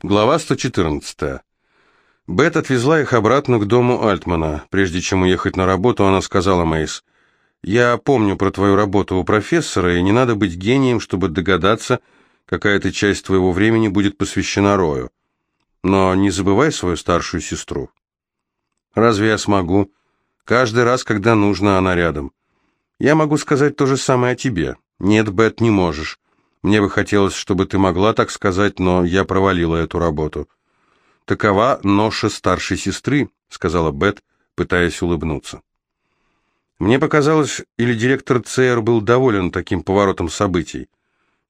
Глава 114. Бет отвезла их обратно к дому Альтмана. Прежде чем уехать на работу, она сказала Мейс, «Я помню про твою работу у профессора, и не надо быть гением, чтобы догадаться, какая-то часть твоего времени будет посвящена Рою. Но не забывай свою старшую сестру». «Разве я смогу? Каждый раз, когда нужно, она рядом. Я могу сказать то же самое о тебе. Нет, Бет, не можешь. Мне бы хотелось, чтобы ты могла так сказать, но я провалила эту работу. Такова ноша старшей сестры, сказала Бет, пытаясь улыбнуться. Мне показалось, или директор ЦР был доволен таким поворотом событий.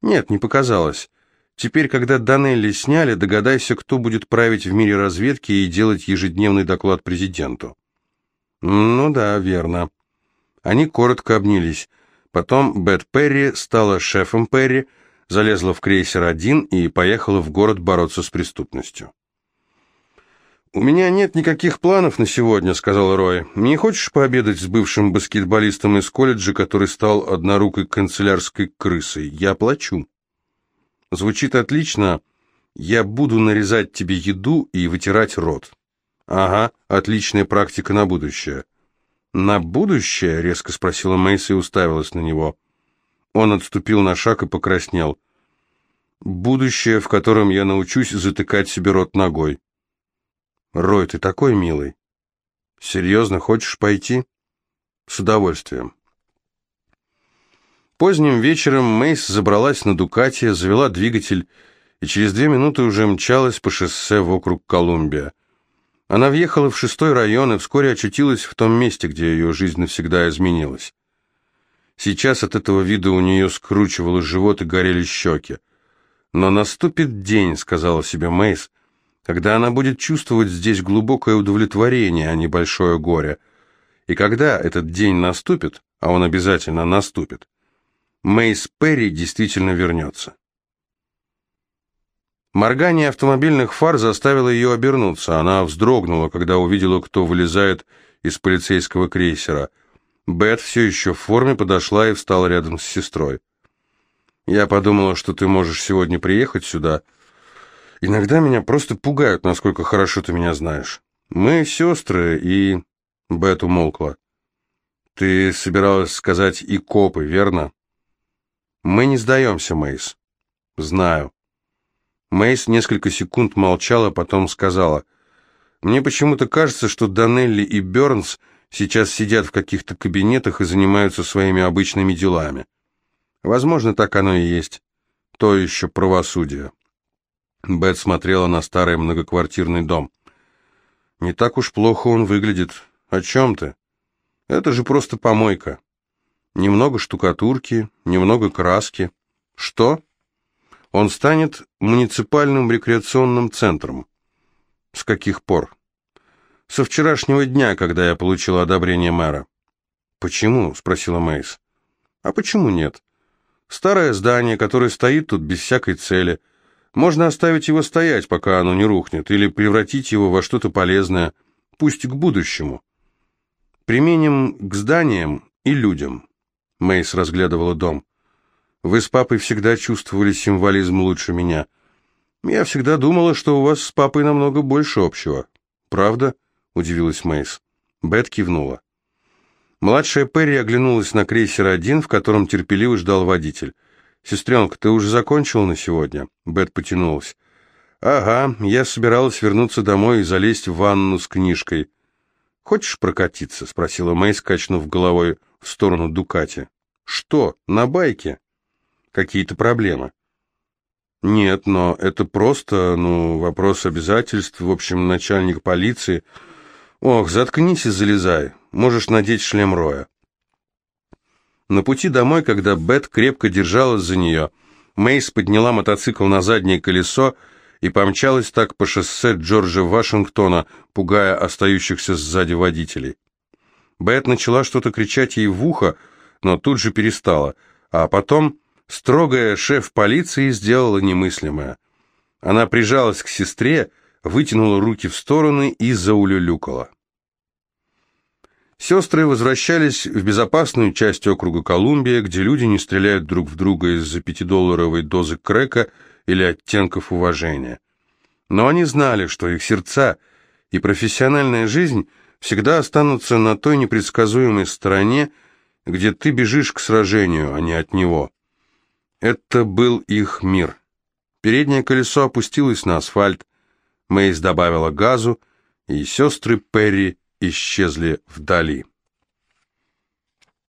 Нет, не показалось. Теперь, когда Данелли сняли, догадайся, кто будет править в мире разведки и делать ежедневный доклад президенту. Ну да, верно. Они коротко обнялись. Потом Бет Перри стала шефом Перри, залезла в крейсер один и поехала в город бороться с преступностью. «У меня нет никаких планов на сегодня», — сказал Рой. «Не хочешь пообедать с бывшим баскетболистом из колледжа, который стал однорукой канцелярской крысой? Я плачу». Звучит отлично. Я буду нарезать тебе еду и вытирать рот. Ага, отличная практика на будущее. На будущее? резко спросила Мэйси и уставилась на него. Он отступил на шаг и покраснел. «Будущее, в котором я научусь затыкать себе рот ногой». «Рой, ты такой милый». «Серьезно, хочешь пойти?» «С удовольствием». Поздним вечером Мейс забралась на Дукате, завела двигатель и через две минуты уже мчалась по шоссе вокруг Колумбия. Она въехала в шестой район и вскоре очутилась в том месте, где ее жизнь навсегда изменилась. Сейчас от этого вида у нее скручивало живот и горели щеки. «Но наступит день», — сказала себе Мейс, «когда она будет чувствовать здесь глубокое удовлетворение, а не большое горе. И когда этот день наступит, а он обязательно наступит, Мейс Перри действительно вернется». Моргание автомобильных фар заставило ее обернуться. Она вздрогнула, когда увидела, кто вылезает из полицейского крейсера — Бет все еще в форме подошла и встала рядом с сестрой. «Я подумала, что ты можешь сегодня приехать сюда. Иногда меня просто пугают, насколько хорошо ты меня знаешь. Мы сестры, и...» Бет умолкла. «Ты собиралась сказать и копы, верно?» «Мы не сдаемся, Мейс». «Знаю». Мейс несколько секунд молчала, потом сказала. «Мне почему-то кажется, что Данелли и Бернс сейчас сидят в каких-то кабинетах и занимаются своими обычными делами. Возможно, так оно и есть. То еще правосудие. Бет смотрела на старый многоквартирный дом. «Не так уж плохо он выглядит. О чем ты? Это же просто помойка. Немного штукатурки, немного краски. Что? Он станет муниципальным рекреационным центром. С каких пор?» Со вчерашнего дня, когда я получила одобрение мэра. Почему? спросила Мейс. А почему нет? Старое здание, которое стоит тут без всякой цели. Можно оставить его стоять, пока оно не рухнет, или превратить его во что-то полезное, пусть к будущему. Применим к зданиям и людям. Мейс разглядывала дом. Вы с папой всегда чувствовали символизм лучше меня. Я всегда думала, что у вас с папой намного больше общего. Правда? Удивилась Мейс. Бет кивнула. Младшая Перри оглянулась на крейсер один, в котором терпеливо ждал водитель. «Сестренка, ты уже закончила на сегодня?» Бет потянулась. «Ага, я собиралась вернуться домой и залезть в ванну с книжкой». «Хочешь прокатиться?» — спросила Мейс, качнув головой в сторону Дукати. «Что, на байке?» «Какие-то проблемы?» «Нет, но это просто, ну, вопрос обязательств. В общем, начальник полиции...» «Ох, заткнись и залезай. Можешь надеть шлем Роя». На пути домой, когда Бет крепко держалась за нее, Мейс подняла мотоцикл на заднее колесо и помчалась так по шоссе Джорджа Вашингтона, пугая остающихся сзади водителей. Бет начала что-то кричать ей в ухо, но тут же перестала, а потом строгая шеф полиции сделала немыслимое. Она прижалась к сестре вытянула руки в стороны и заулюлюкала. Сестры возвращались в безопасную часть округа Колумбия, где люди не стреляют друг в друга из-за пятидолларовой дозы крека или оттенков уважения. Но они знали, что их сердца и профессиональная жизнь всегда останутся на той непредсказуемой стороне, где ты бежишь к сражению, а не от него. Это был их мир. Переднее колесо опустилось на асфальт, Мэйс добавила газу, и сестры Перри исчезли вдали.